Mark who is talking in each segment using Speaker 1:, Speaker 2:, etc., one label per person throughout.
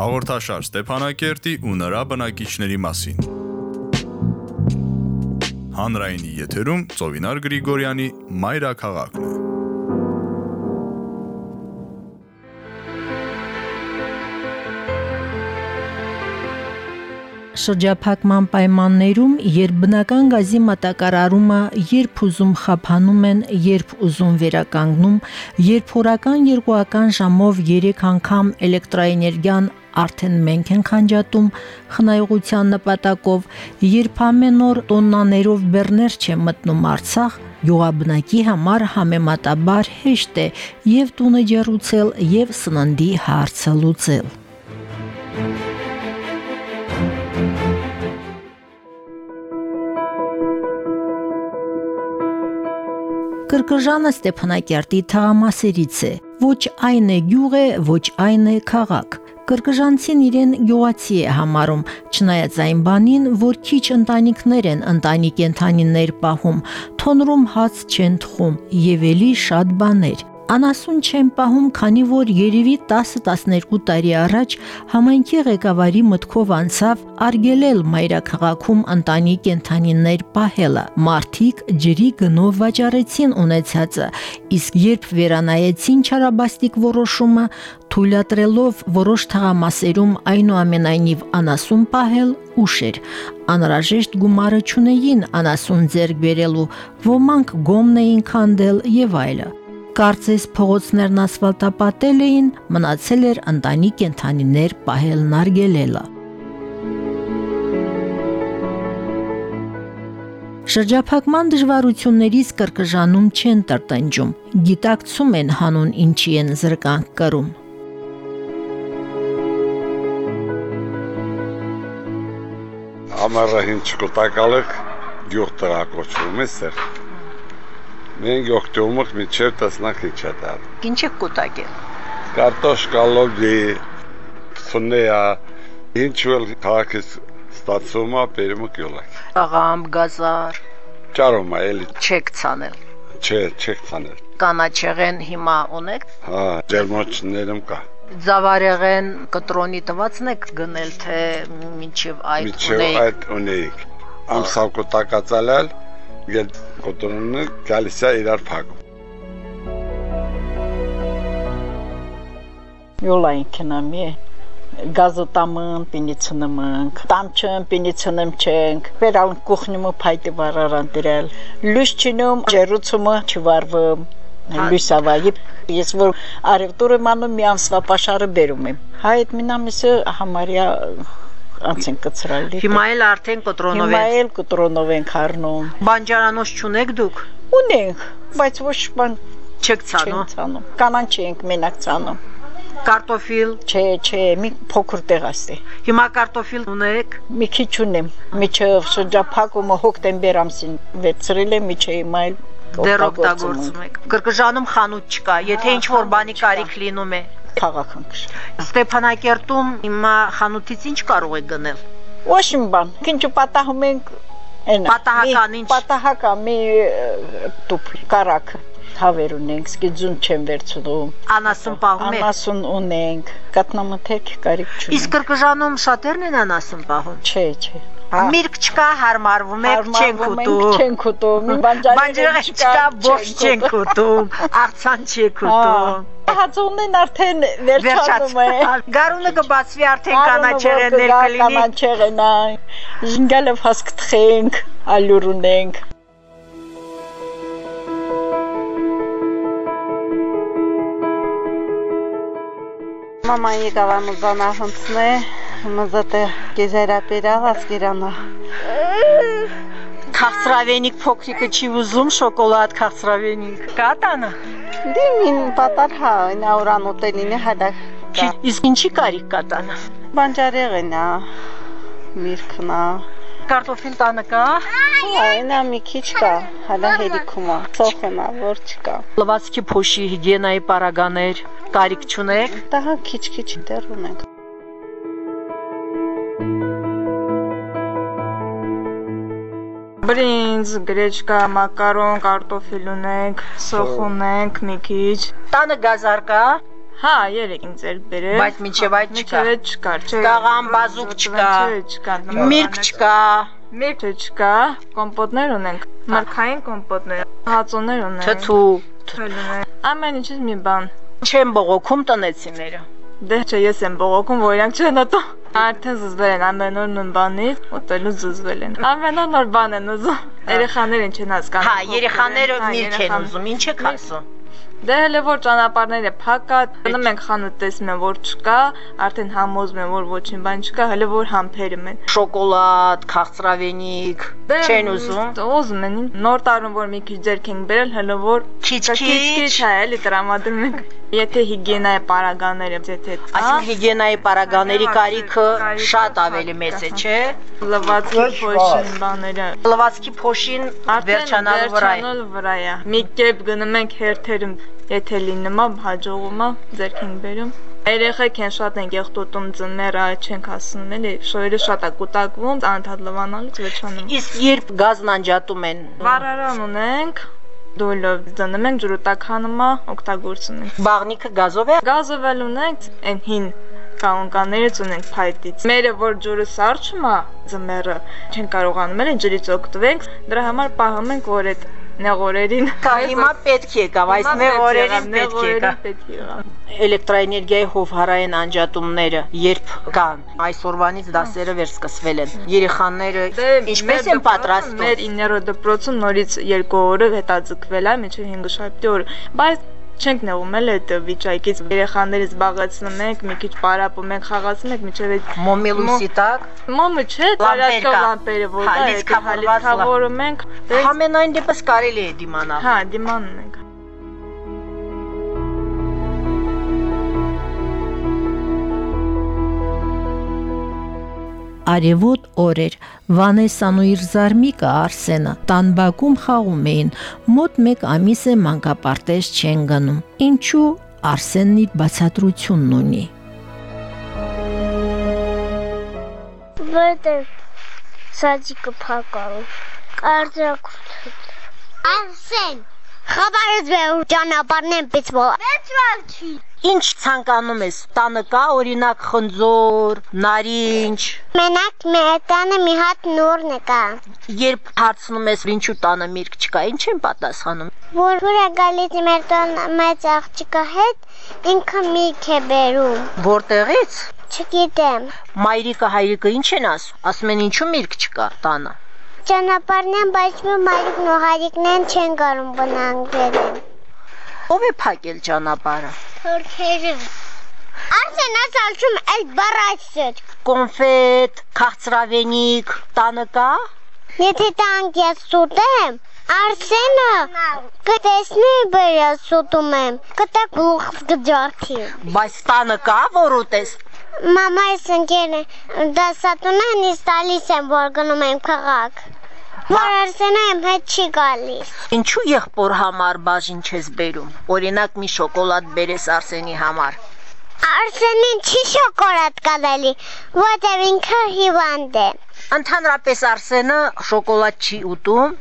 Speaker 1: Հաղորդաշար Ստեփանակերտի ու նրա բնակիչների մասին։ Հանրայինի եթերում Ծովինար Գրիգորյանի Մայրաքաղաքն է։
Speaker 2: շրջափակման պայմաններում, երբ բնական գազի մատակարարումը երբ ուզում խափանում են, երբ ուզում վերականգնում, երբ օրական երկուական ժամով 3 անգամ էլեկտրոէներգիան արդեն մենք են խանջատում խնայողության նպատակով, երբ ամեն օր տոննաներով բեռներ չեն մտնում Արցախ, յուղաբնակի համար համեմատաբար հեշտ է եւ տունը ջեռուցել եւ սննդի հարցը լուծել։ Կրկժանը Ստեփանակերտի թաղամասերից է։ Ոչ այն է գյուղ է, ոչ այն է քաղաք։ Կրկժանցին իրեն գյուղացի է համարում, չնայած այն բանին, որ քիչ ընտանիքներ են ընտանի կենթանիներ պահում, թոնրում հաց չեն թխում եւ ելի շատ բաներ։ Անասուն չեն պահում, քանի որ երևի 10-12 տարի առաջ համայնքի ղեկավարի մտքով անցավ արգելել մայրաքաղաքում ընտանի կենթանիներ պահելը։ Մարտիկ ջրի գնով վաճառեցին ունեցածը, իսկ երբ վերանայեցին չարաբաստիկ որոշումը, թույլատրելով որոշ թղամասերում այնուամենայնիվ անասուն պահել ուշեր։ Անհրաժեշտ գումարը չունեին անասուն ձեռք բերելու, ոմանք գոմն էին քանդել եւ այլը կարծես փողոցներն ասֆալտապատել էին, մնացել էր ընտանի կենթանիներ պահելն արգելելը։ Շրջափակման դժվարություններից կրկժանում չեն տրտնջում, գիտակցում են հանուն ինչի են զրկանք կրում։
Speaker 3: Ամառային չկոտակալեք գյուղ տրակոչվում է սեր Մենք օկտոբր միջև տեսնանք ինչ է դա։
Speaker 2: Ինչ է կուտակել։
Speaker 3: Կարտոշկա, լոբի, ֆնեա, ինչ որ քաղաքից ստացվում է, բերում գյուլակ։
Speaker 2: Աղամ, գազար։
Speaker 3: Ճարում է, էլի։
Speaker 2: Չեք ցանել։
Speaker 3: Չէ, չեք ցանել։
Speaker 2: Կանաչեղեն հիմա ունեք։
Speaker 3: Հա, ջերմոչներում կա։
Speaker 2: Զավարեղեն կտրոնի տվածն եք գնել թե մինչև այդ ունեիք։
Speaker 3: Մինչև այդ ունեիք։ Ամսավ կտակածալալ գել կոտրոնը գալիս է իրար փակում։
Speaker 4: Յոլային կնամի գազոտամն պինիցնմնք տամչն պինիցնմ չենք վերալ կուխնյումը փայտի վարարան դրել լույսչինում ջերուցումը չվարվում լույսավայի ես որ արևտուրը մանում մի ամսվա պաշարը բերում եմ հայտ մինամիսը համարյա անց են կծրալի։
Speaker 2: Հիմա էլ արդեն կտրոնով
Speaker 4: են։ Հիմա էլ կտրոնով ենք առնում։
Speaker 2: Բանջարանոց չունեք դուք։
Speaker 4: Ունենք, բայց ոչ բան
Speaker 2: չեք ցանում։
Speaker 4: Չենք ցանում։ Կանան չենք մենակ ցանում։
Speaker 2: Կարտոֆիլ։
Speaker 4: Չէ, չէ, մի փոքր տեղ ասի։
Speaker 2: Հիմա կարտոֆիլ ունեք։
Speaker 4: Մի քիչ ունեմ։ Միջև շրջափակումը հոկտեմբեր ամսին վերցրել եմ, միջև հիմա էլ
Speaker 2: դեռ օգտագործում եք։ Կրկժանում խանութ չկա, եթե ինչ որ բանի կարիք լինում է
Speaker 4: քաղաք
Speaker 2: Ստեփանակերտում հիմա խանութից ինչ կարող եք գնել։
Speaker 4: Ոչ մի բան, ինչ պատահում ենք այնա։
Speaker 2: Պատահական ինչ։
Speaker 4: Պատահական մի տուփ կարակ հավեր ունենք, սկիզուն չեմ վերցնում։
Speaker 2: Անասուն պահում եք։
Speaker 4: Անասուն ունենք, կատնամթերք կարիք չունենք։
Speaker 2: Իսկ կրկժանում շատերն են անասուն պահում։
Speaker 4: Չէ, չէ։
Speaker 2: Միրգ չկա, հարմարվում եք, չենք ուտում։
Speaker 4: Չենք ուտում,
Speaker 2: բանջարեղեն չկա, ոչ չենք ուտում, աղցան չեք ուտում։
Speaker 4: Հացունն արդեն վերջանում է։
Speaker 2: Գարունը կբացվի արդեն կանաչեղեններ կլինի։
Speaker 4: Կանաչեղենա։ Զինգալը հասկ թխենք, ալյուր ունենք։
Speaker 5: Մաման եկավ ամուսանա հնցնե, մզատը գեզերապերաղ ասկերանա։
Speaker 2: Քաղցրավենիք փոքրիկը չի ուզում շոկոլադ քաղցրավենիք։ Կա տանը։
Speaker 5: Դե մին պատար հա, նա օրան ուտելինը հադա։
Speaker 2: Իսկ ինչի կարիք կա տանը։
Speaker 5: Բանջարեղենա, միրգնա,
Speaker 2: կարտոֆիլ տանը կա։
Speaker 5: Այնա մի քիչ կա, հələ հերիքում է, ծոխնա, որ չկա։
Speaker 2: Լվացքի փոշի հիգիենայի պարագաներ կարիք չունեք։
Speaker 5: Դա հա քիչ-քիչ դեռ ունենք։
Speaker 6: Բրինձ, գրեչկա, մակարոն, կարտոֆիլ ունենք, սոխ ունենք մի քիչ։
Speaker 2: Տանը գազար կա։
Speaker 6: Հա, երեք ինձ էլ բերել։
Speaker 2: Բայց մինչև այդ չկա։
Speaker 6: Մինչև այդ չկար, չէ։
Speaker 2: Կաղան, բազուկ չկա։
Speaker 6: չկա։
Speaker 2: Միրգ չկա։
Speaker 6: Միրգ չկա, կոմպոտներ ունենք, մրգային կոմպոտներ, հացոներ ունենք։
Speaker 2: Թթու։
Speaker 6: թույլ ունենք։ Ամեն ինչից մի բան։
Speaker 2: Չեմ բողոքում տնեցիները։
Speaker 6: Դե չէ, ես եմ բողոքում, որ իրանք չեն ատո։ Արդեն զզվել են ամեն օր նույն բանից, ուտելու զզվել են։ Ամեն օր նոր բան են ուզում։ Երեխաներին չեն հասկանում։
Speaker 2: Հա, երեխաները
Speaker 6: Հա,
Speaker 2: միրգ են
Speaker 6: երեխան-
Speaker 2: ուզում, ինչ եք ասում։
Speaker 6: Դե հələ որ ճանապարհները փակա, գնում ենք խանութ տեսնում են որ չկա, արդեն համոզում են որ ոչինչ բան չկա, հələ որ համբերում են։
Speaker 2: Շոկոլադ, քաղցրավենիք չեն ուզում։
Speaker 6: Ուզում են նոր տարում որ մի քիչ ձերք ենք բերել, հələ որ
Speaker 2: Քիչ-քիչ։
Speaker 6: հա էլի տրամադրում ենք։ Եթե հիգիենայի պարագաները եթե կա,
Speaker 2: Այսինքն հիգիենայի պարագաների կարիքը շատ ավելի մեծ է, չէ։
Speaker 6: լվացքի փոշին բաները
Speaker 2: Լվացքի փոշին վերջանալու վրա է։
Speaker 6: վերջանալու վրա է։ Մի կերպ գնում ենք հերթերում, եթե լինում հաջողում է, ձերք ենք բերում։ Երեխեք են շատ են եղտոտում ծնները, չենք ասում, էլի, շոյերը շատ է կուտակվում, անընդհատ լվանալուց վերջանում։
Speaker 2: Իսկ երբ գազն անջատում են,
Speaker 6: Վառարան ունենք, դոլով դնում ենք ջրուտականում է, օգտագործում ենք։
Speaker 2: բաղնիքը գազով է։
Speaker 6: Գազով էլ ունենք, այն հին կանոններից ունենք փայտից։ Մերը որ ջուրը սարճում է, ձմեռը, չեն կարողանում էլ ջրից օգտվենք, դրա համար պահում ենք որ այդ նեղորերին։
Speaker 2: Կա հիմա պետք եկավ, այս նեղորերին պետք է եկա։
Speaker 6: նեղորերին պետք է եղավ։
Speaker 2: Էլեկտրոէներգիայի հովհարային անջատումները երբ կան, այսօրվանից դասերը վերսկսվել են։ Երեխաները ինչպես են պատրաստվում։
Speaker 6: Մեր 9 դպրոցում նորից 2 օրը հետաձգվել է, մինչև 5-7 օր։ Բայց չենք նեղում էլ այդ վիճակից երեխաներից զբաղեցնում ենք, մի քիչ պարապում ենք, խաղացնում ենք, մինչև այդ
Speaker 2: Մոմի լույսի տակ
Speaker 6: Մոմը չէ, տարածքով լամպերը որ
Speaker 2: Հա,
Speaker 6: դա հալիցքավորում ենք,
Speaker 2: Համենայն դեպս կարելի է դիմանալ։
Speaker 6: հա, դիմանում ենք։
Speaker 2: Արևոտ օրեր Վանեսան ու իր զարմիկը Արսենը տանբակում խաղում էին մոտ 1 ամիս է մանկապարտեզ չեն գնում ինչու Արսենն իր բացատրությունն ունի
Speaker 7: Որտեղ սաձիկը փակալու։ Կարծրակ Արսեն Խաբարից վեր ճանապարհն են պիծվող։ Մեծվալ չի։
Speaker 2: Ինչ ցանկանում ես տանը կա օրինակ խնձոր նարինջ
Speaker 7: Մենակ մեր տանը մի հատ նորն կա։
Speaker 2: երբ հարցնում ես ինչու տանը միրգ չկա ինչ են պատասխանում
Speaker 7: Որ որ է գալիս մեր տան մեծ աղջիկը հետ, ինքը միք է բերում։
Speaker 2: որտեղից
Speaker 7: Չգիտեմ։
Speaker 2: մայրիկը հայրիկը ինչ են ասում ասում են ինչու միրգ չկա տանը
Speaker 7: Ճանապարհն են, բայց մի մայրիկն ու հայրիկն են չեն գարում բնանգվել են։
Speaker 2: ով է փակել ճանապարհը
Speaker 7: Թորքերը։ Արսեն ասալչում այլ բարաստ։
Speaker 2: կոնֆետ քաղցրավենիք տանը կա
Speaker 7: Եթե տանք ես սուտեմ, Արսենը կտեսնի բեր ես սուտում եմ, կտա գլուխ գջարդի։
Speaker 2: բայց տանը կա որ ուտես
Speaker 7: Մամայս ընկերը դասատունեն իս տալիս եմ, որ գնում եմ քաղաք։ Որ Արսենը իմ հետ չի գալիս։
Speaker 2: Ինչու եղբոր համար բաժին չես բերում։ Օրինակ մի շոկոլադ բերես Արսենի համար։
Speaker 7: Արսենին չի շոկոլադ կալելի, որտեղ ինքը հիվանդ է։
Speaker 2: Ընդհանրապես Արսենը շոկոլադ չի ուտում։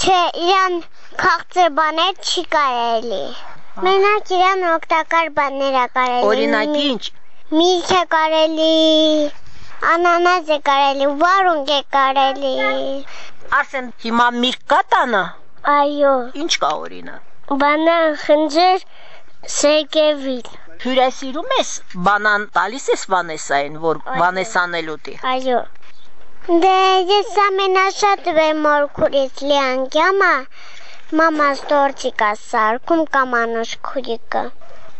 Speaker 7: Չէ, իրան քաղցր բաներ չի կարելի։ Մենակ իրան օգտակար բաներ է կարելի։
Speaker 2: Օրինակ ինչ։
Speaker 7: Միրգ է կարելի, անանաս է կարելի, վարունգ է կարելի։
Speaker 2: Արսեն հիմա միրգ կա տանը։
Speaker 7: Այո,
Speaker 2: Ինչ կա օրինակ։
Speaker 7: բանան խնջեր սեկևիլ։
Speaker 2: Հյուրասիրում ես բանան տալիս ես Վանեսային, որ
Speaker 7: Այո։
Speaker 2: Վանեսան էլ ուտի։
Speaker 7: Այո։ Դե ես ամենաշատ վեմ մորքուրից լիանկյամա մամաս տորտիկա սարքում կամ անուշ քուրիկը։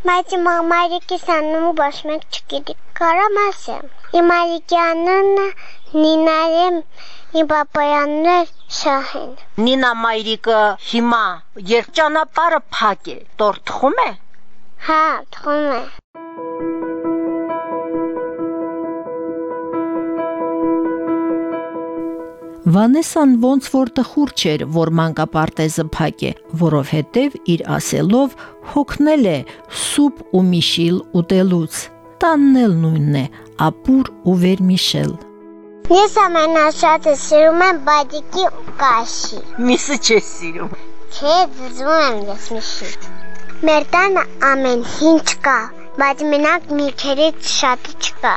Speaker 7: Բայց իմ մայրիկի սանում ոչ մեկ չգիտի։ Կարամ ասեմ։ Իմ մայրիկի անունը Նինա է, իմ պապայի անունը Շահեն։
Speaker 2: Նինա մայրիկը հիմա երբ ճանապարհը փակ է, տորտ թխում է։
Speaker 7: Հա, թխում է։
Speaker 2: Վանեսան ոնց որ տխուր չէր, որ մանկապարտեզը փակ է, որովհետև իր ասելով հոգնել է սուպ ու միշիլ ուտելուց։ Տանն էլ նույնն է, ապուր ու վերմիշել։
Speaker 7: Ես ամենաշատը սիրում եմ բադիկի կաշի։
Speaker 2: Միսը չես սիրում։
Speaker 7: Չէ, ձգում եմ ես միշի։ Մեր տանը ամեն ինչ կա։ բայց մենակ մի քերից շատ չկա։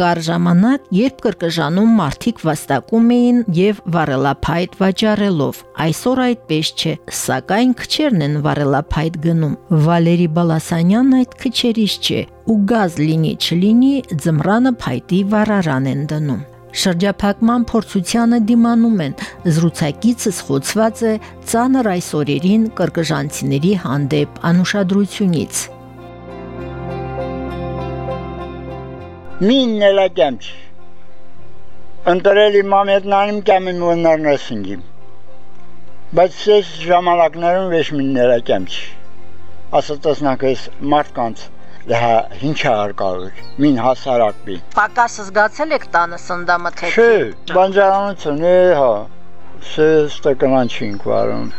Speaker 2: Կար ժամանակ, երբ կրկժանում մարդիկ վաստակում էին եւ վարելափայտ վաճառելով։ Այսօր այդպես չէ, սակայն քչերն են վարելափայտ գնում։ Վալերի Բալասանյանն այդ քչերից չէ, ու գազ լինի չլինի, ձմռանը փայտի վարարան են դնում։ Շրջափակման փորձությանը դիմանում են։ Զրուցակիցս խոցված է ծանր այս օրերին կրկժանցիների հանդեպ անուշադրությունից։
Speaker 8: Մին նելակյամչ։ Ընտրել իմ ամետնանիմ կամին մոնարնասինգիմ։ Բայց ես ժամանակներում վեշ մին նելակյամչ։ Ասածնակ ես մարդկանց լհա ինչա արկալուկ մին հասարակբի
Speaker 2: Պակասը զգացել եք տանը սնդամը թե
Speaker 8: չէ բանջարանություն է հա սեստը կանչինք վարում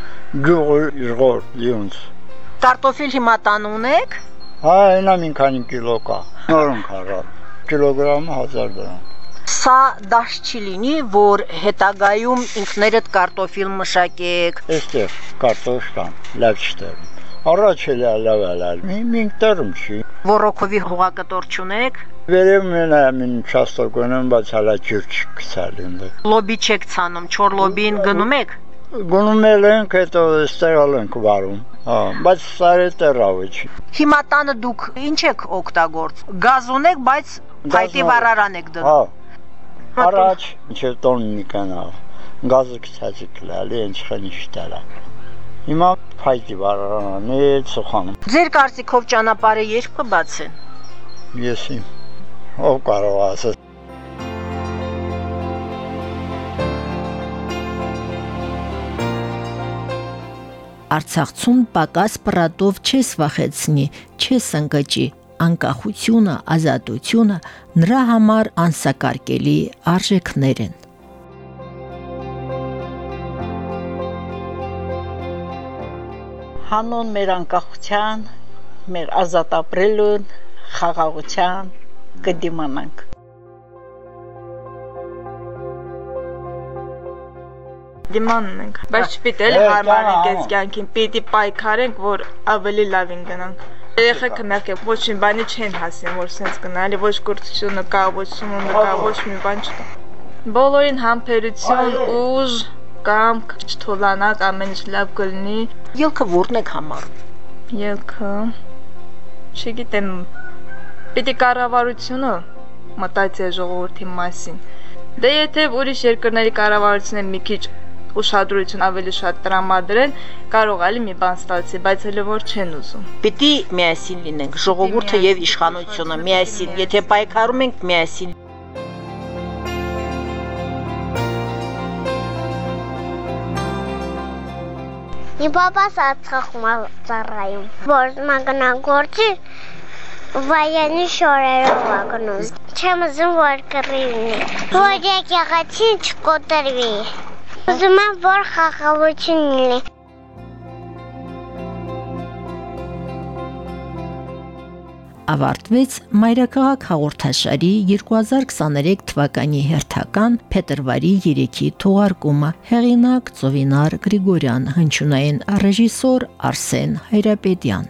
Speaker 8: գյուղը իժղոր լիոնց
Speaker 2: Կարտոֆիլ հիմա տան ունեք
Speaker 8: հա այնա մին քանի կիլո կա նորն քարալ կիլոգրամը 1000 դրամ։
Speaker 2: Սա դաշ չի լինի, որ հետագայում ինքներդ կարտոֆիլ մշակեք։
Speaker 8: Այստեղ կարտոֆ կան, լավ չտեր։ Առաջ էլ լավ լավ։ Մին տերում չի։
Speaker 2: Ռոռոկովի հողակտոր չունեք։
Speaker 8: Վերև մենա մին չաստոկոնն բաց հալա ջուր չկցալ ինձ։
Speaker 2: Լոբի չեք ցանում, չոր լոբին գնում եք։
Speaker 8: Գնում ենք, հետո ստեղալ ենք վարում։ Հա, բայց սարը տերավը չի։
Speaker 2: Հիմա տանը դուք ինչ եք օգտագործ։ Գազ ունեք, բայց Փայտի վարարան եք դնում։
Speaker 8: Հա։ Առաջ ինչեւ տոննի կանա։ Գազը քցածի կլալի ինչ խնիշտալա։ Հիմա փայտի վարարան է ծխանում։
Speaker 2: Ձեր կարծիքով ճանապարհը երբ կբացեն։
Speaker 8: Եսի։ Ով կարող ասել։
Speaker 2: Արցախցուն պակաս պրատով չես վախեցնի, չես ընկճի, անկախությունը, ազատությունը նրա համար անսակարկելի արժեքներ են։
Speaker 4: Հանուն մեր անկախության, մեր ազատ ապրելուն, խաղաղության կդիմանանք։
Speaker 6: դիմանն ենք, բայց չպիտի էլ հարմարենք այս կյանքին, պիտի պայքարենք, որ ավելի լավին գնանք։ Երեխեքը մերկե ոչ մի բանի չեն հասին, որ sense գնալի, ոչ կուրծությունը կա, ոչ սնունդը կա, ոչ մի բան չկա։ Բոլորին համբերություն, ուժ, կամք, չթոլանակ, ամեն ինչ լավ կլինի։
Speaker 2: Ելքը ո՞րն եք համարում։
Speaker 6: Ելքը չգիտեմ, պիտի կառավարությունը մտածի ժողովրդի մասին։ Դե եթե ուրիշ երկրների կառավարությունը մի քիչ ուշադրություն ավելի շատ տրամադրեն, կարող է մի բան ստացի, բայց հələ որ չեն ուզում։
Speaker 2: Պիտի միասին լինենք, ժողովուրդը եւ իշխանությունը միասին, եթե պայքարում ենք միասին
Speaker 7: Իմ պապաս Արցախում ծառայում, որ մագնա գործի վայանի շորերով է գնում։ Չեմ ուզում որ կռիվնի։ Որ եկեղեցին չկոտրվի։ Ուզում եմ, որ խաղաղություն լինի։
Speaker 2: ավարտվեց Մայրաքաղաք հաղորդաշարի 2023 թվականի հերթական փետրվարի 3-ի թողարկումը։ Հեղինակ Ծովինար Գրիգորյան, հնչյունային ռեժիսոր Արսեն Հայրապետյան։